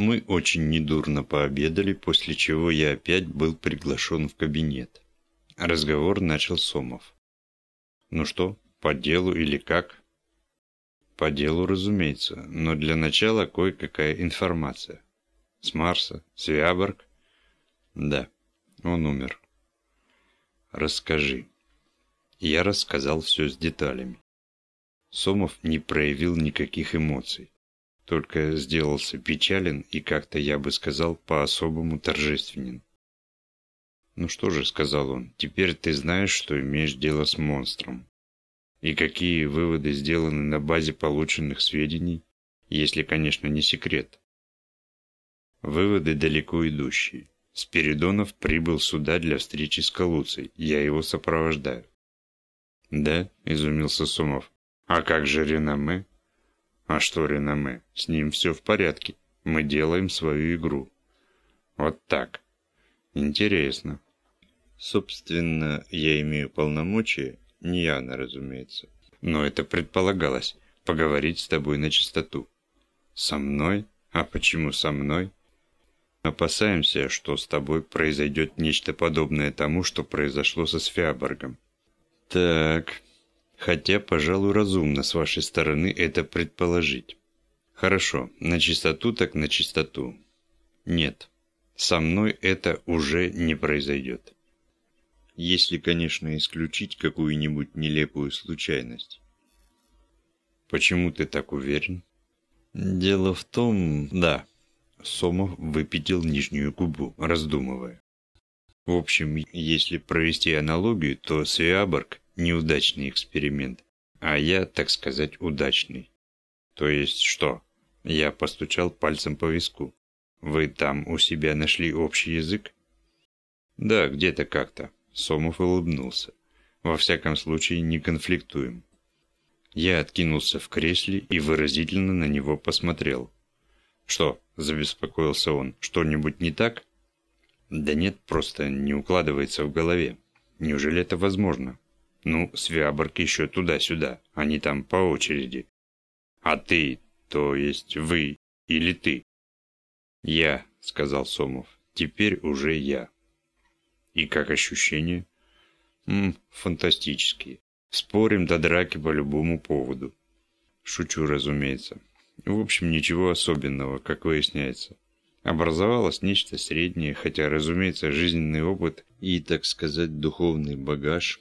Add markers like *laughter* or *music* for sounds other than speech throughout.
Мы очень недурно пообедали, после чего я опять был приглашен в кабинет. Разговор начал Сомов. «Ну что, по делу или как?» «По делу, разумеется, но для начала кое-какая информация. С Марса? Свяборг?» «Да, он умер». «Расскажи». Я рассказал все с деталями. Сомов не проявил никаких эмоций, только сделался печален и как-то, я бы сказал, по-особому торжественен. «Ну что же», — сказал он, — «теперь ты знаешь, что имеешь дело с монстром. И какие выводы сделаны на базе полученных сведений, если, конечно, не секрет». Выводы далеко идущие. Спиридонов прибыл сюда для встречи с Калуцей. Я его сопровождаю. «Да?» – изумился Сумов. А как же реноме? А что реноме? С ним все в порядке. Мы делаем свою игру. Вот так. Интересно. Собственно, я имею полномочия, не Яна, разумеется. Но это предполагалось, поговорить с тобой на чистоту. Со мной? А почему со мной? Опасаемся, что с тобой произойдет нечто подобное тому, что произошло со Сфиаборгом. Так, Хотя, пожалуй, разумно с вашей стороны это предположить. Хорошо, на чистоту так на чистоту. Нет, со мной это уже не произойдет. Если, конечно, исключить какую-нибудь нелепую случайность. Почему ты так уверен? Дело в том, да. Сомов выпятил нижнюю губу, раздумывая. В общем, если провести аналогию, то Свиаборг неудачный эксперимент, а я, так сказать, удачный. То есть что? Я постучал пальцем по виску. Вы там у себя нашли общий язык? Да, где-то как-то. Сомов улыбнулся. Во всяком случае, не конфликтуем. Я откинулся в кресле и выразительно на него посмотрел. «Что?» – забеспокоился он. «Что-нибудь не так?» «Да нет, просто не укладывается в голове. Неужели это возможно?» Ну, Свяборг еще туда-сюда, они там по очереди. А ты, то есть вы или ты? Я, сказал Сомов, теперь уже я. И как ощущения? Ммм, фантастические. Спорим до драки по любому поводу. Шучу, разумеется. В общем, ничего особенного, как выясняется. Образовалось нечто среднее, хотя, разумеется, жизненный опыт и, так сказать, духовный багаж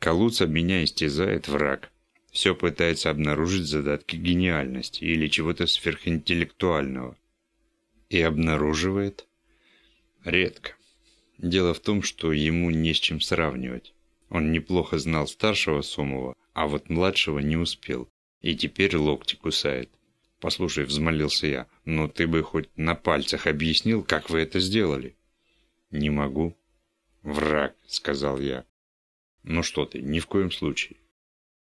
Калуца меня истязает враг. Все пытается обнаружить задатки гениальности или чего-то сверхинтеллектуального. И обнаруживает? Редко. Дело в том, что ему не с чем сравнивать. Он неплохо знал старшего Сомова, а вот младшего не успел. И теперь локти кусает. «Послушай», — взмолился я, — «но ты бы хоть на пальцах объяснил, как вы это сделали?» «Не могу». «Враг», — сказал я. Ну что ты, ни в коем случае.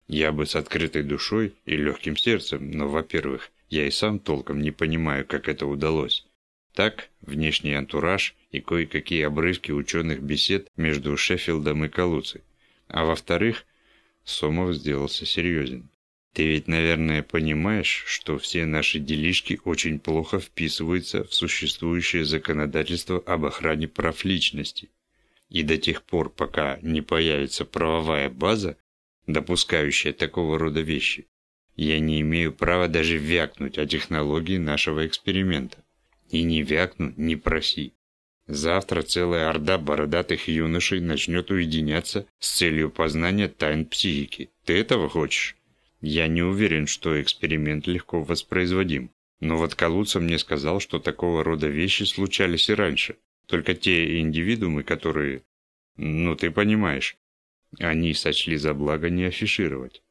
Я бы с открытой душой и легким сердцем, но, во-первых, я и сам толком не понимаю, как это удалось. Так, внешний антураж и кое-какие обрывки ученых бесед между Шеффилдом и Калуцей. А во-вторых, Сомов сделался серьезен. Ты ведь, наверное, понимаешь, что все наши делишки очень плохо вписываются в существующее законодательство об охране прав личности. И до тех пор, пока не появится правовая база, допускающая такого рода вещи, я не имею права даже вякнуть о технологии нашего эксперимента. И не вякну, не проси. Завтра целая орда бородатых юношей начнет уединяться с целью познания тайн психики. Ты этого хочешь? Я не уверен, что эксперимент легко воспроизводим. Но вот Калуца мне сказал, что такого рода вещи случались и раньше. Только те индивидуумы, которые... Ну, ты понимаешь. Они сочли за благо не афишировать.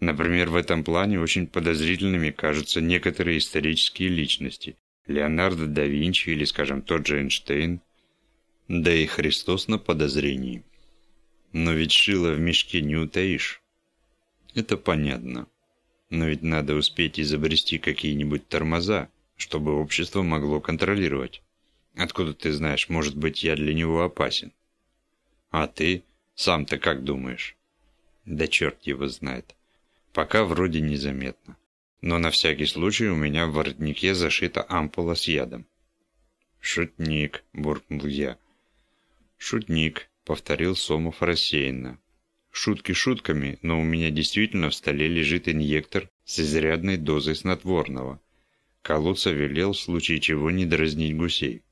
Например, в этом плане очень подозрительными кажутся некоторые исторические личности. Леонардо да Винчи или, скажем, тот же Эйнштейн. Да и Христос на подозрении. Но ведь шило в мешке не утаишь. Это понятно. Но ведь надо успеть изобрести какие-нибудь тормоза, чтобы общество могло контролировать. Откуда ты знаешь, может быть, я для него опасен? А ты? Сам-то как думаешь? Да черт его знает. Пока вроде незаметно. но на всякий случай у меня в воротнике зашита ампула с ядом. «Шутник», – буркнул я. «Шутник», – повторил Сомов рассеянно. «Шутки шутками, но у меня действительно в столе лежит инъектор с изрядной дозой снотворного. Колодца велел в случае чего не дразнить гусей.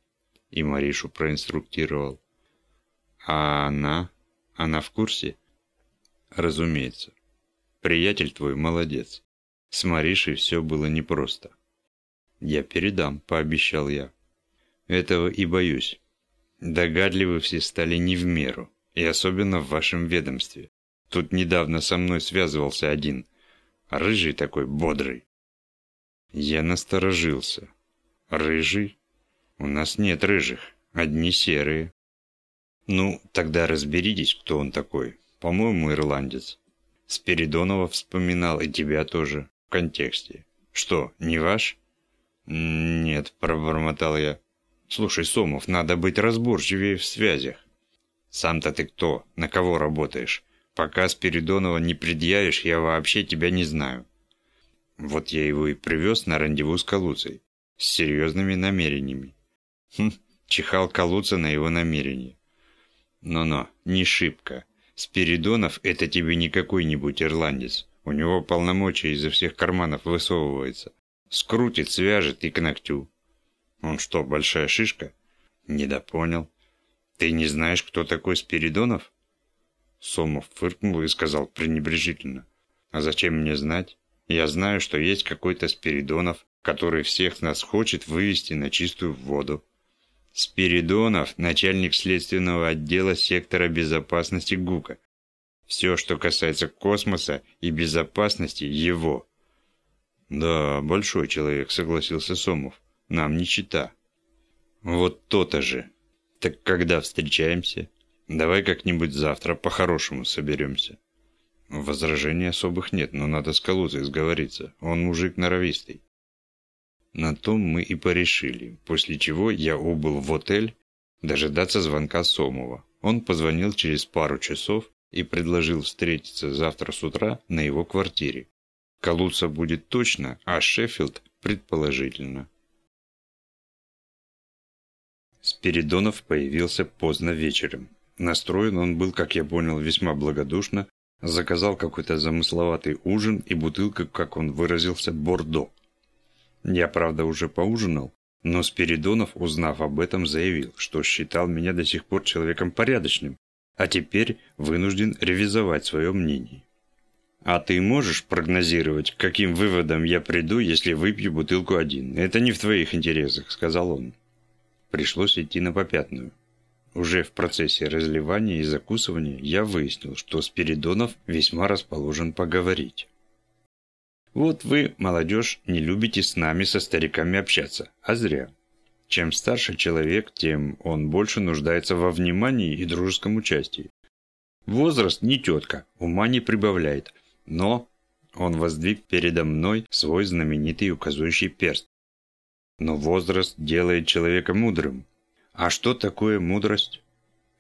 И Маришу проинструктировал. А она? Она в курсе? Разумеется. Приятель твой молодец. С Маришей все было непросто. Я передам, пообещал я. Этого и боюсь. Догадливы все стали не в меру, и особенно в вашем ведомстве. Тут недавно со мной связывался один, рыжий такой, бодрый. Я насторожился. Рыжий? У нас нет рыжих, одни серые. Ну, тогда разберитесь, кто он такой. По-моему, ирландец. Спиридонова вспоминал, и тебя тоже, в контексте. Что, не ваш? Нет, пробормотал я. Слушай, Сомов, надо быть разборчивее в связях. Сам-то ты кто? На кого работаешь? Пока Спиридонова не предъявишь, я вообще тебя не знаю. Вот я его и привез на рандеву с Калуцей. С серьезными намерениями. Хм, чихал Калуца на его намерения. Но-но, не шибко. Спиридонов – это тебе не какой-нибудь ирландец. У него полномочия изо всех карманов высовывается. Скрутит, свяжет и к ногтю. Он что, большая шишка? Недопонял. Ты не знаешь, кто такой Спиридонов? Сомов фыркнул и сказал пренебрежительно. А зачем мне знать? Я знаю, что есть какой-то Спиридонов, который всех нас хочет вывести на чистую воду. Спиридонов – начальник следственного отдела сектора безопасности ГУКа. Все, что касается космоса и безопасности, его. Да, большой человек, согласился Сомов. Нам не чита. Вот то-то же. Так когда встречаемся? Давай как-нибудь завтра по-хорошему соберемся. Возражений особых нет, но надо с Калузой сговориться. Он мужик норовистый. На том мы и порешили, после чего я убыл в отель дожидаться звонка Сомова. Он позвонил через пару часов и предложил встретиться завтра с утра на его квартире. Калуца будет точно, а Шеффилд предположительно. Спиридонов появился поздно вечером. Настроен он был, как я понял, весьма благодушно, заказал какой-то замысловатый ужин и бутылка, как он выразился, бордо. Я, правда, уже поужинал, но Спиридонов, узнав об этом, заявил, что считал меня до сих пор человеком порядочным, а теперь вынужден ревизовать свое мнение. «А ты можешь прогнозировать, к каким выводам я приду, если выпью бутылку один? Это не в твоих интересах», — сказал он. Пришлось идти на попятную. Уже в процессе разливания и закусывания я выяснил, что Спиридонов весьма расположен поговорить. Вот вы, молодежь, не любите с нами, со стариками общаться, а зря. Чем старше человек, тем он больше нуждается во внимании и дружеском участии. Возраст не тетка, ума не прибавляет, но он воздвиг передо мной свой знаменитый указующий перст. Но возраст делает человека мудрым. А что такое мудрость?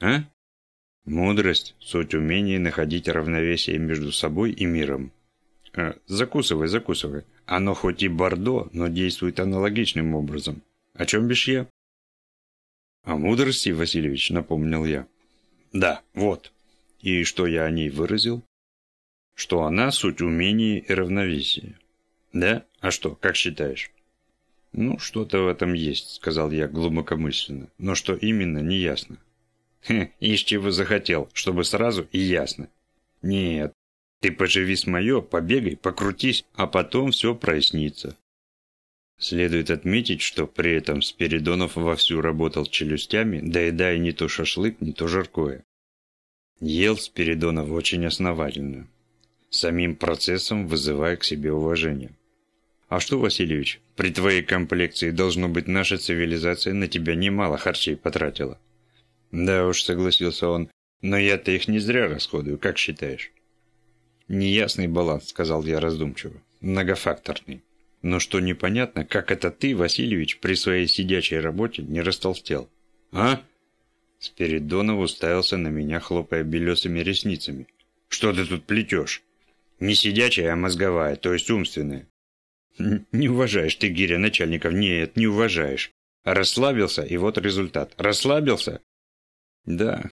А? Мудрость – суть умения находить равновесие между собой и миром. А, закусывай, закусывай. Оно хоть и бордо, но действует аналогичным образом. О чем бишь я? О мудрости, Васильевич, напомнил я. Да, вот. И что я о ней выразил? Что она суть умения и равновесия. Да? А что, как считаешь? «Ну, что-то в этом есть», — сказал я глубокомысленно. «Но что именно, не ясно». «Хе, из чего захотел, чтобы сразу и ясно». «Нет, ты поживи с мое, побегай, покрутись, а потом все прояснится». Следует отметить, что при этом Спиридонов вовсю работал челюстями, доедая не то шашлык, не то жаркое. Ел Спиридонов очень основательно, самим процессом вызывая к себе уважение. А что, Васильевич, при твоей комплекции должно быть наша цивилизация на тебя немало харчей потратила. Да уж, согласился он, но я-то их не зря расходую, как считаешь? Неясный баланс, сказал я раздумчиво, многофакторный. Но что непонятно, как это ты, Васильевич, при своей сидячей работе не растолстел? А? Спиридонов уставился на меня, хлопая белесыми ресницами. Что ты тут плетешь? Не сидячая, а мозговая, то есть умственная. Не уважаешь ты, Гиря, начальников. Нет, не уважаешь. Расслабился, и вот результат. Расслабился? Да.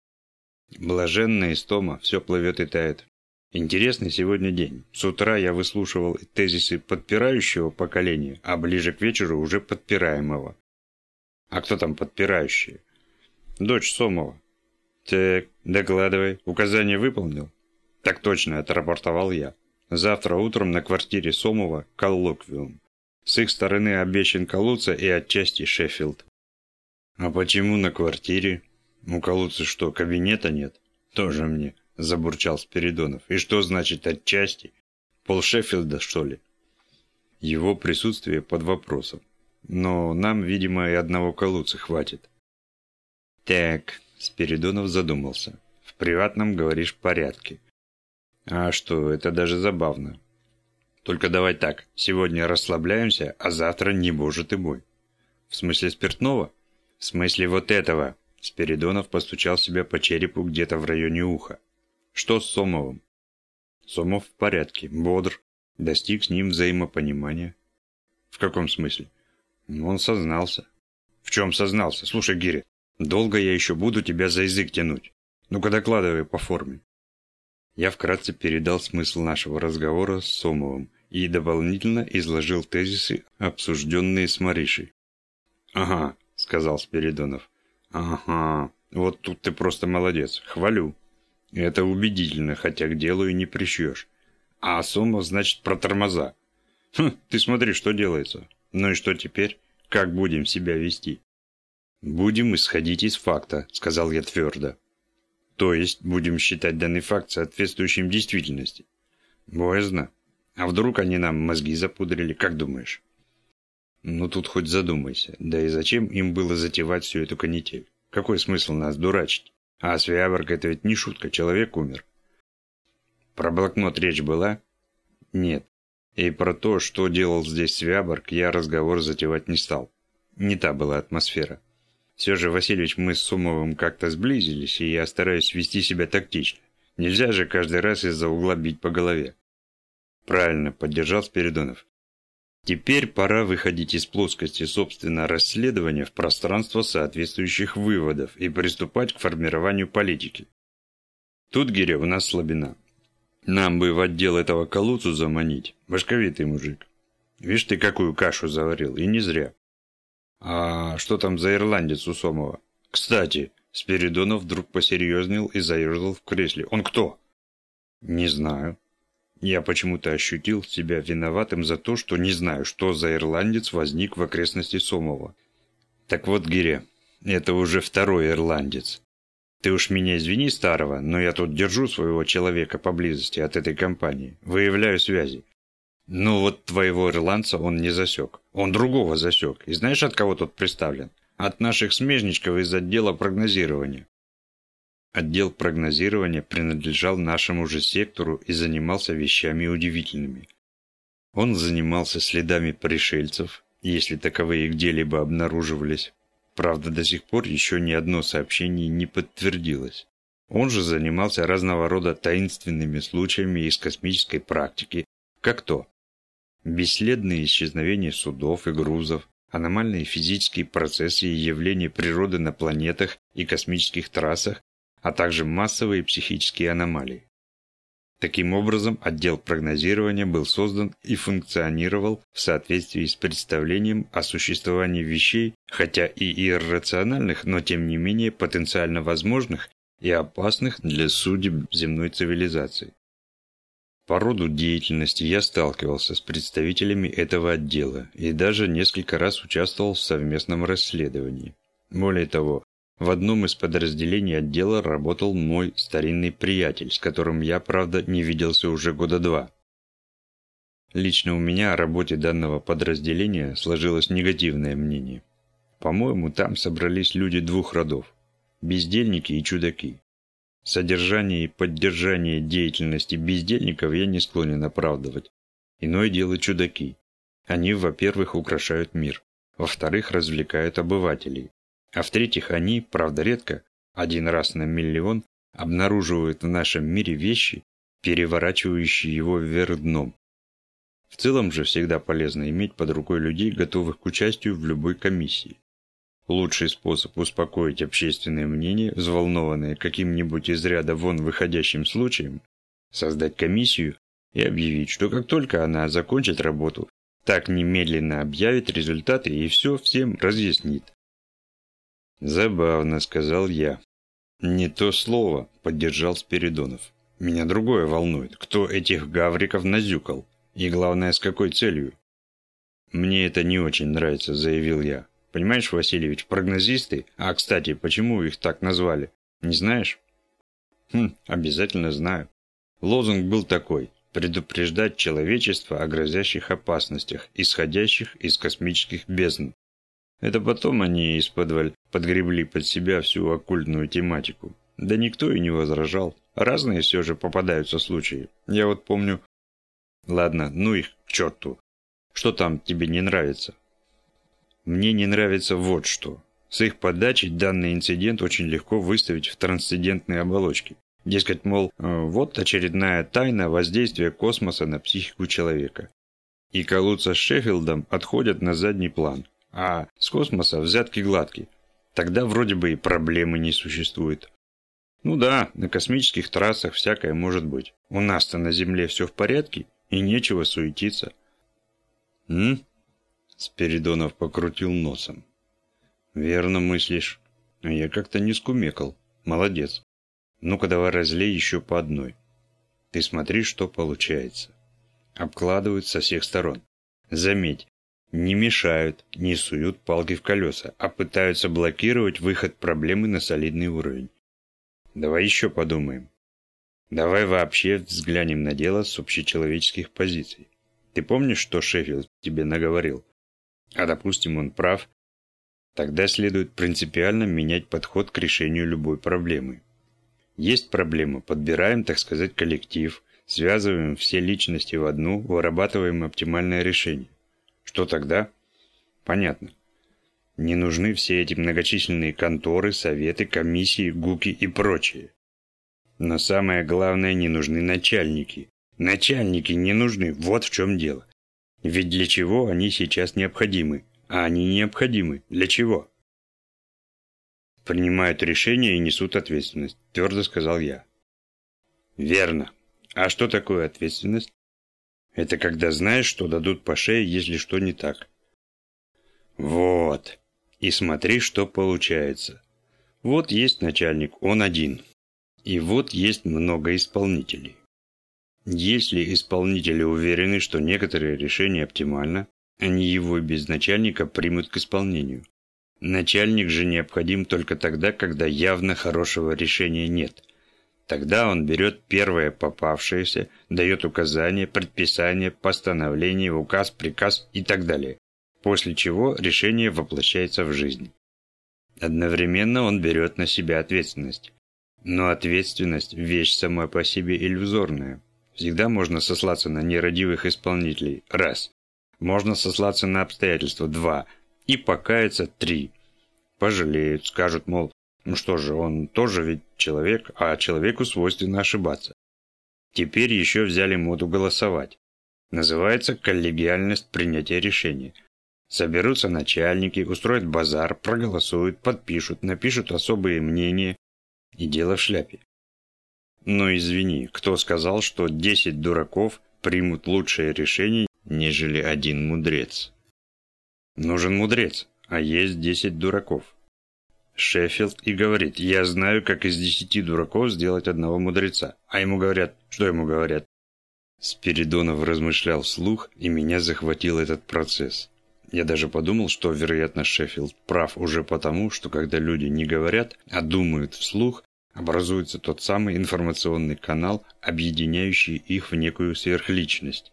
Блаженная истома, все плывет и тает. Интересный сегодня день. С утра я выслушивал тезисы подпирающего поколения, а ближе к вечеру уже подпираемого. А кто там подпирающие? Дочь Сомова. Так, докладывай. Указание выполнил? Так точно, отрапортовал я. Завтра утром на квартире Сомова коллоквиум. С их стороны обещан Калуца и отчасти Шеффилд. А почему на квартире? У Калуца что, кабинета нет? Тоже мне, забурчал Спиридонов. И что значит отчасти? Пол Шеффилда, что ли? Его присутствие под вопросом. Но нам, видимо, и одного Калуца хватит. Так, Спиридонов задумался. В приватном, говоришь, порядке. А что, это даже забавно. Только давай так, сегодня расслабляемся, а завтра не боже ты мой. В смысле спиртного? В смысле вот этого. Спиридонов постучал себя по черепу где-то в районе уха. Что с Сомовым? Сомов в порядке, бодр, достиг с ним взаимопонимания. В каком смысле? Ну, он сознался. В чем сознался? Слушай, Гири, долго я еще буду тебя за язык тянуть. Ну-ка докладывай по форме. Я вкратце передал смысл нашего разговора с Сомовым и дополнительно изложил тезисы, обсужденные с Маришей. «Ага», — сказал Спиридонов. «Ага, вот тут ты просто молодец, хвалю. Это убедительно, хотя к делу и не прищешь. А Сомов, значит, про тормоза. Хм, ты смотри, что делается. Ну и что теперь? Как будем себя вести?» «Будем исходить из факта», — сказал я твердо. То есть, будем считать данный факт соответствующим действительности. Боязно. А вдруг они нам мозги запудрили, как думаешь? Ну тут хоть задумайся. Да и зачем им было затевать всю эту канитель? Какой смысл нас дурачить? А Свяборг это ведь не шутка, человек умер. Про блокнот речь была? Нет. И про то, что делал здесь Свяборг, я разговор затевать не стал. Не та была атмосфера. Все же, Васильевич, мы с Сумовым как-то сблизились, и я стараюсь вести себя тактично. Нельзя же каждый раз из-за угла бить по голове. Правильно, поддержал Спиридонов. Теперь пора выходить из плоскости собственного расследования в пространство соответствующих выводов и приступать к формированию политики. Тут, Гиря, у нас слабина. Нам бы в отдел этого колуцу заманить. Башковитый мужик. Видишь ты, какую кашу заварил, и не зря. «А что там за ирландец у Сомова?» «Кстати», Спиридонов вдруг посерьезнел и заерзал в кресле. «Он кто?» «Не знаю». Я почему-то ощутил себя виноватым за то, что не знаю, что за ирландец возник в окрестности Сомова. Так вот, Гире, это уже второй ирландец. Ты уж меня извини, старого, но я тут держу своего человека поблизости от этой компании. Выявляю связи. Ну вот твоего ирландца он не засек. Он другого засек. И знаешь, от кого тут представлен? От наших смежничков из отдела прогнозирования. Отдел прогнозирования принадлежал нашему же сектору и занимался вещами удивительными. Он занимался следами пришельцев, если таковые где-либо обнаруживались. Правда, до сих пор еще ни одно сообщение не подтвердилось. Он же занимался разного рода таинственными случаями из космической практики, как то Бесследные исчезновения судов и грузов, аномальные физические процессы и явления природы на планетах и космических трассах, а также массовые психические аномалии. Таким образом, отдел прогнозирования был создан и функционировал в соответствии с представлением о существовании вещей, хотя и иррациональных, но тем не менее потенциально возможных и опасных для судеб земной цивилизации. По роду деятельности я сталкивался с представителями этого отдела и даже несколько раз участвовал в совместном расследовании. Более того, в одном из подразделений отдела работал мой старинный приятель, с которым я, правда, не виделся уже года два. Лично у меня о работе данного подразделения сложилось негативное мнение. По-моему, там собрались люди двух родов – бездельники и чудаки. Содержание и поддержание деятельности бездельников я не склонен оправдывать. Иное дело чудаки. Они, во-первых, украшают мир. Во-вторых, развлекают обывателей. А в-третьих, они, правда редко, один раз на миллион, обнаруживают в нашем мире вещи, переворачивающие его вверх дном. В целом же всегда полезно иметь под рукой людей, готовых к участию в любой комиссии. Лучший способ успокоить общественное мнение, взволнованное каким-нибудь из ряда вон выходящим случаем, создать комиссию и объявить, что как только она закончит работу, так немедленно объявит результаты и все всем разъяснит. «Забавно», — сказал я. «Не то слово», — поддержал Спиридонов. «Меня другое волнует. Кто этих гавриков назюкал? И главное, с какой целью?» «Мне это не очень нравится», — заявил я. «Понимаешь, Васильевич, прогнозисты... А, кстати, почему их так назвали? Не знаешь?» «Хм, обязательно знаю. Лозунг был такой предупреждать человечество о грозящих опасностях, исходящих из космических бездн. Это потом они из-под подгребли под себя всю оккультную тематику. Да никто и не возражал. Разные все же попадаются случаи. Я вот помню... Ладно, ну их к черту. Что там тебе не нравится? Мне не нравится вот что. С их подачей данный инцидент очень легко выставить в трансцендентной оболочке. Дескать, мол, э, вот очередная тайна воздействия космоса на психику человека. И колуться с Шеффилдом отходят на задний план, а с космоса взятки гладкие. Тогда вроде бы и проблемы не существует. Ну да, на космических трассах всякое может быть. У нас-то на Земле все в порядке, и нечего суетиться. М? Спиридонов покрутил носом. Верно мыслишь. Я как-то не скумекал. Молодец. Ну-ка давай разлей еще по одной. Ты смотри, что получается. Обкладывают со всех сторон. Заметь, не мешают, не суют палки в колеса, а пытаются блокировать выход проблемы на солидный уровень. Давай еще подумаем. Давай вообще взглянем на дело с общечеловеческих позиций. Ты помнишь, что Шеффилд тебе наговорил? А допустим, он прав. Тогда следует принципиально менять подход к решению любой проблемы. Есть проблема, подбираем, так сказать, коллектив, связываем все личности в одну, вырабатываем оптимальное решение. Что тогда? Понятно. Не нужны все эти многочисленные конторы, советы, комиссии, гуки и прочее. Но самое главное, не нужны начальники. Начальники не нужны, вот в чем дело. Ведь для чего они сейчас необходимы? А они необходимы. Для чего? принимают решения и несут ответственность», – твердо сказал я. «Верно. А что такое ответственность?» «Это когда знаешь, что дадут по шее, если что не так». «Вот. И смотри, что получается. Вот есть начальник, он один. И вот есть много исполнителей. Если исполнители уверены, что некоторые решения оптимально, они его без начальника примут к исполнению. Начальник же необходим только тогда, когда явно хорошего решения нет. Тогда он берет первое попавшееся, дает указания, предписания, постановление, указ, приказ и так далее. После чего решение воплощается в жизнь. Одновременно он берет на себя ответственность. Но ответственность – вещь сама по себе иллюзорная. Всегда можно сослаться на нерадивых исполнителей – раз. Можно сослаться на обстоятельства – два – и покаяться три. Пожалеют, скажут, мол, ну что же, он тоже ведь человек, а человеку свойственно ошибаться. Теперь еще взяли моду голосовать. Называется коллегиальность принятия решения. Соберутся начальники, устроят базар, проголосуют, подпишут, напишут особые мнения. И дело в шляпе. Но извини, кто сказал, что 10 дураков примут лучшее решение, нежели один мудрец? Нужен мудрец, а есть десять дураков. Шеффилд и говорит, я знаю, как из десяти дураков сделать одного мудреца. А ему говорят, что ему говорят? Спиридонов размышлял вслух, и меня захватил этот процесс. Я даже подумал, что, вероятно, Шеффилд прав уже потому, что когда люди не говорят, а думают вслух, образуется тот самый информационный канал, объединяющий их в некую сверхличность.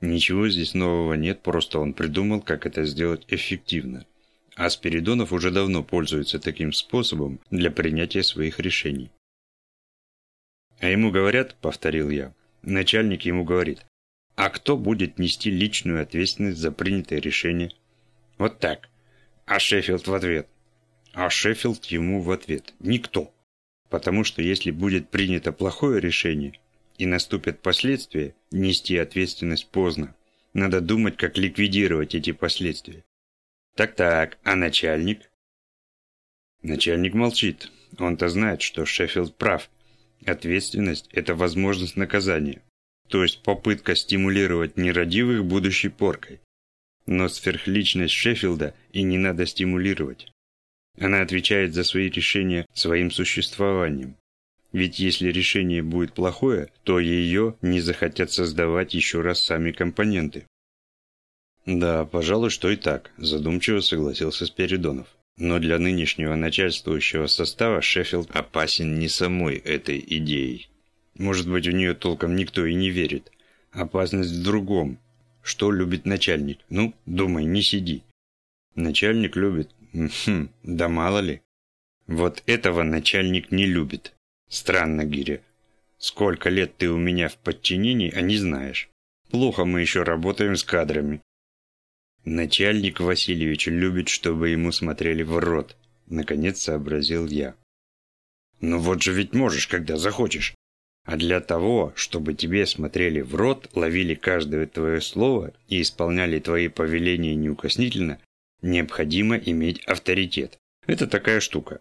Ничего здесь нового нет, просто он придумал, как это сделать эффективно. А Спиридонов уже давно пользуется таким способом для принятия своих решений. А ему говорят, повторил я, начальник ему говорит, а кто будет нести личную ответственность за принятое решение? Вот так. А Шеффилд в ответ. А Шеффилд ему в ответ. Никто. Потому что если будет принято плохое решение, и наступят последствия, нести ответственность поздно. Надо думать, как ликвидировать эти последствия. Так-так, а начальник? Начальник молчит. Он-то знает, что Шеффилд прав. Ответственность – это возможность наказания. То есть попытка стимулировать нерадивых будущей поркой. Но сверхличность Шеффилда и не надо стимулировать. Она отвечает за свои решения своим существованием. Ведь если решение будет плохое, то ее не захотят создавать еще раз сами компоненты. Да, пожалуй, что и так, задумчиво согласился Спиридонов. Но для нынешнего начальствующего состава Шеффилд опасен не самой этой идеей. Может быть, в нее толком никто и не верит. Опасность в другом. Что любит начальник? Ну, думай, не сиди. Начальник любит. Хм, да мало ли. Вот этого начальник не любит. Странно, Гиря. Сколько лет ты у меня в подчинении, а не знаешь. Плохо мы еще работаем с кадрами. Начальник Васильевич любит, чтобы ему смотрели в рот. Наконец сообразил я. Ну вот же ведь можешь, когда захочешь. А для того, чтобы тебе смотрели в рот, ловили каждое твое слово и исполняли твои повеления неукоснительно, необходимо иметь авторитет. Это такая штука.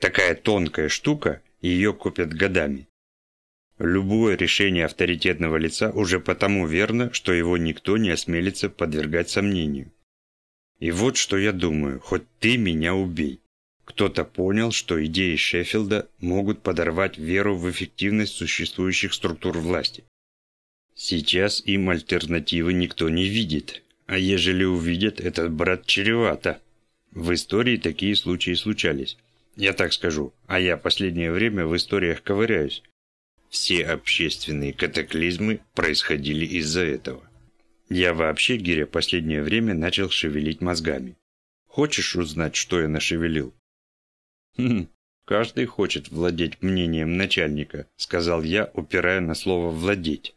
Такая тонкая штука, ее купят годами. Любое решение авторитетного лица уже потому верно, что его никто не осмелится подвергать сомнению. И вот что я думаю, хоть ты меня убей. Кто-то понял, что идеи Шеффилда могут подорвать веру в эффективность существующих структур власти. Сейчас им альтернативы никто не видит, а ежели увидят, этот брат чревато. В истории такие случаи случались. Я так скажу, а я последнее время в историях ковыряюсь. Все общественные катаклизмы происходили из-за этого. Я вообще, Гиря, последнее время начал шевелить мозгами. Хочешь узнать, что я нашевелил? Хм, каждый хочет владеть мнением начальника, сказал я, упирая на слово «владеть».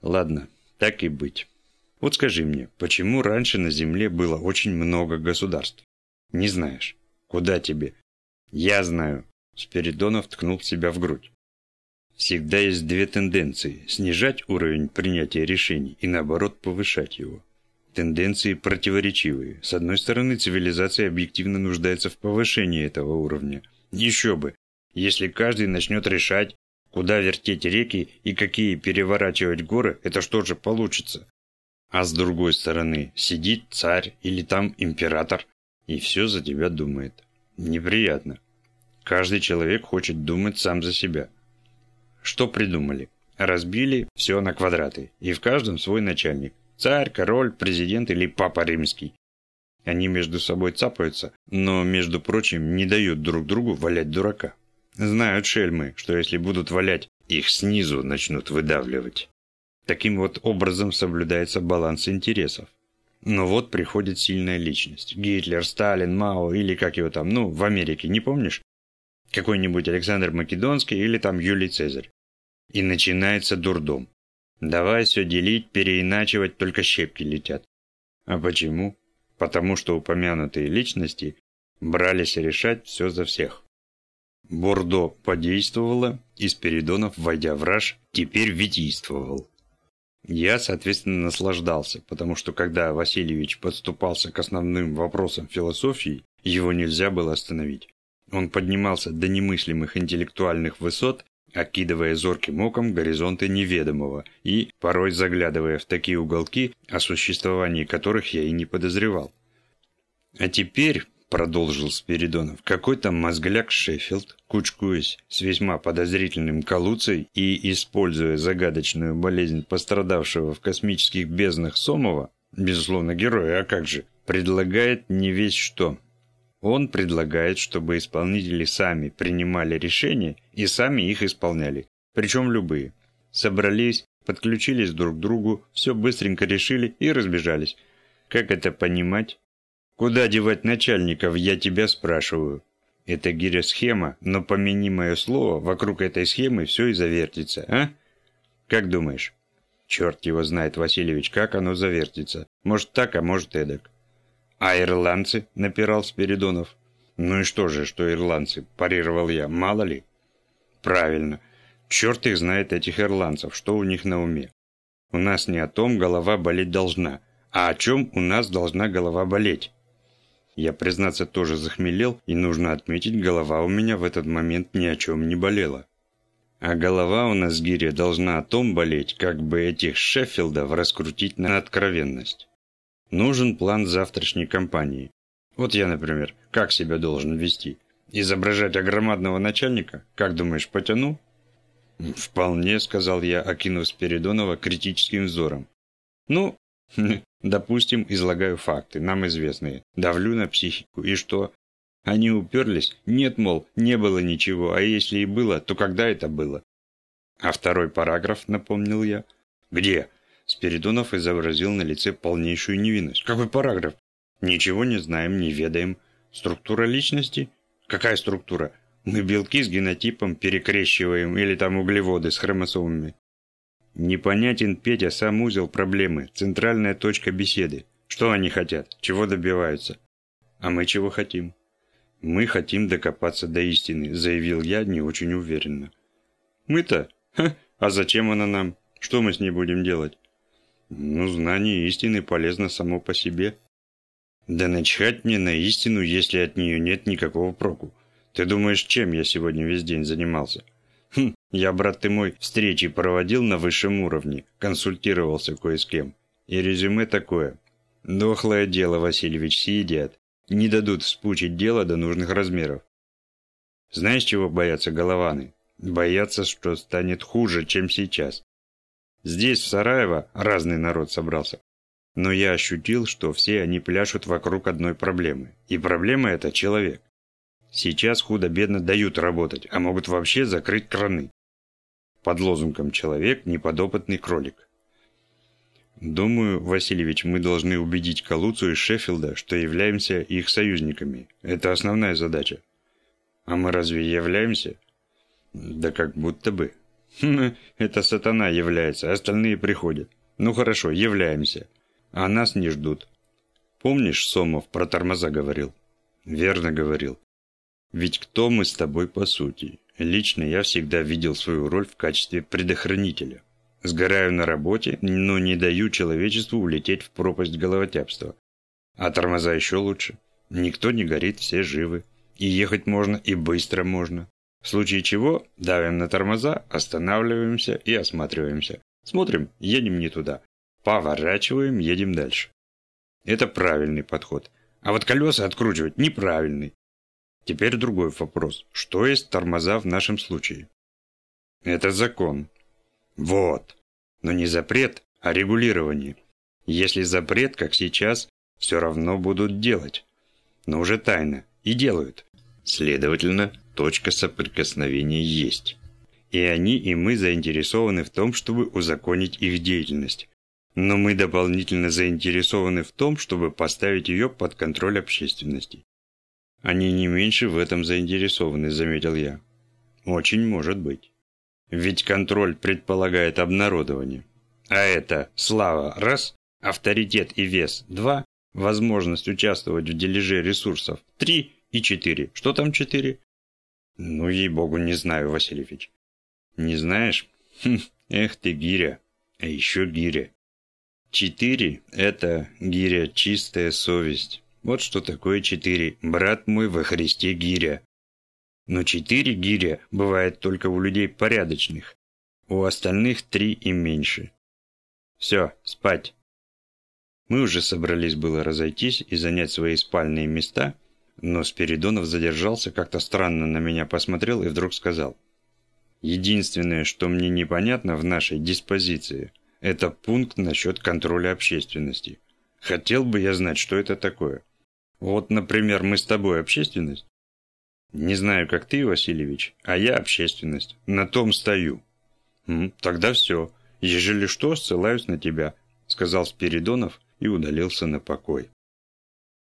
Ладно, так и быть. Вот скажи мне, почему раньше на Земле было очень много государств? Не знаешь. Куда тебе? Я знаю. Спиридонов ткнул себя в грудь. Всегда есть две тенденции – снижать уровень принятия решений и наоборот повышать его. Тенденции противоречивые. С одной стороны, цивилизация объективно нуждается в повышении этого уровня. Еще бы, если каждый начнет решать, куда вертеть реки и какие переворачивать горы, это что же получится? А с другой стороны, сидит царь или там император и все за тебя думает. Неприятно. Каждый человек хочет думать сам за себя. Что придумали? Разбили все на квадраты, и в каждом свой начальник. Царь, король, президент или папа римский. Они между собой цапаются, но, между прочим, не дают друг другу валять дурака. Знают шельмы, что если будут валять, их снизу начнут выдавливать. Таким вот образом соблюдается баланс интересов. Но вот приходит сильная личность. Гитлер, Сталин, Мао или как его там, ну, в Америке, не помнишь? Какой-нибудь Александр Македонский или там Юлий Цезарь. И начинается дурдом. Давай все делить, переиначивать, только щепки летят. А почему? Потому что упомянутые личности брались решать все за всех. Бордо подействовало, и Спиридонов, войдя в раж, теперь витийствовал. Я, соответственно, наслаждался, потому что когда Васильевич подступался к основным вопросам философии, его нельзя было остановить. Он поднимался до немыслимых интеллектуальных высот, окидывая зорким оком горизонты неведомого и порой заглядывая в такие уголки, о существовании которых я и не подозревал. А теперь, продолжил Спиридонов, какой-то мозгляк Шеффилд, кучкуясь с весьма подозрительным колуцей и используя загадочную болезнь пострадавшего в космических безднах Сомова, безусловно героя, а как же, предлагает не весь что. Он предлагает, чтобы исполнители сами принимали решения и сами их исполняли, причем любые. Собрались, подключились друг к другу, все быстренько решили и разбежались. Как это понимать? Куда девать начальников, я тебя спрашиваю. Это гиря-схема, но помяни мое слово, вокруг этой схемы все и завертится, а? Как думаешь? Черт его знает, Васильевич, как оно завертится. Может так, а может эдак. А ирландцы, напирал Спиридонов. Ну и что же, что ирландцы, парировал я, мало ли? Правильно. Черт их знает, этих ирландцев, что у них на уме. У нас не о том голова болеть должна, а о чем у нас должна голова болеть. Я, признаться, тоже захмелел, и нужно отметить, голова у меня в этот момент ни о чем не болела. А голова у нас, Гиря, должна о том болеть, как бы этих Шеффилдов раскрутить на откровенность. Нужен план завтрашней кампании. Вот я, например, как себя должен вести? Изображать огромадного начальника? Как думаешь, потяну? «Вполне», — сказал я, окинув Спиридонова критическим взором. «Ну, *laughs* допустим, излагаю факты, нам известные. Давлю на психику. И что? Они уперлись? Нет, мол, не было ничего, а если и было, то когда это было? А второй параграф, напомнил я. Где? Спиридонов изобразил на лице полнейшую невинность. Какой параграф? Ничего не знаем, не ведаем. Структура личности? Какая структура? Мы белки с генотипом перекрещиваем или там углеводы с хромосомами. Непонятен, Петя, сам узел проблемы, центральная точка беседы. Что они хотят? Чего добиваются? А мы чего хотим? «Мы хотим докопаться до истины», – заявил я не очень уверенно. «Мы-то? А зачем она нам? Что мы с ней будем делать?» «Ну, знание истины полезно само по себе». «Да начхать мне на истину, если от нее нет никакого проку. Ты думаешь, чем я сегодня весь день занимался?» «Хм, я, брат ты мой, встречи проводил на высшем уровне, консультировался кое с кем. И резюме такое. Дохлое дело, Васильевич, съедят не дадут вспучить дело до нужных размеров. Знаешь, чего боятся голованы? Боятся, что станет хуже, чем сейчас. Здесь, в Сараево, разный народ собрался. Но я ощутил, что все они пляшут вокруг одной проблемы. И проблема эта – человек. Сейчас худо-бедно дают работать, а могут вообще закрыть краны. Под лозунгом «человек – неподопытный кролик». Думаю, Васильевич, мы должны убедить Калуцу и Шеффилда, что являемся их союзниками. Это основная задача. А мы разве являемся? Да как будто бы. *laughs* Это сатана является, остальные приходят. Ну хорошо, являемся. А нас не ждут. Помнишь, Сомов про тормоза говорил? Верно говорил. Ведь кто мы с тобой по сути? Лично я всегда видел свою роль в качестве предохранителя. Сгораю на работе, но не даю человечеству улететь в пропасть головотяпства. А тормоза еще лучше. Никто не горит, все живы. И ехать можно, и быстро можно. В случае чего давим на тормоза, останавливаемся и осматриваемся. Смотрим, едем не туда. Поворачиваем, едем дальше. Это правильный подход. А вот колеса откручивать неправильный. Теперь другой вопрос. Что есть тормоза в нашем случае? Это закон. Вот. Но не запрет, а регулирование. Если запрет, как сейчас, все равно будут делать. Но уже тайно. И делают. Следовательно, точка соприкосновения есть. И они, и мы заинтересованы в том, чтобы узаконить их деятельность. Но мы дополнительно заинтересованы в том, чтобы поставить ее под контроль общественности. Они не меньше в этом заинтересованы, заметил я. Очень может быть. Ведь контроль предполагает обнародование. А это слава – раз, авторитет и вес – два, возможность участвовать в дележе ресурсов – три и четыре. Что там четыре? Ну, ей-богу, не знаю, Васильевич. Не знаешь? Хм, эх ты, гиря. А еще гиря. Четыре – это, гиря, чистая совесть. Вот что такое четыре. Брат мой во Христе гиря. Но четыре гиря бывает только у людей порядочных. У остальных три и меньше. Все, спать. Мы уже собрались было разойтись и занять свои спальные места, но Спиридонов задержался, как-то странно на меня посмотрел и вдруг сказал. Единственное, что мне непонятно в нашей диспозиции, это пункт насчет контроля общественности. Хотел бы я знать, что это такое. Вот, например, мы с тобой общественность, не знаю, как ты, Васильевич, а я общественность. На том стою. Тогда все. Ежели что, ссылаюсь на тебя, сказал Спиридонов и удалился на покой.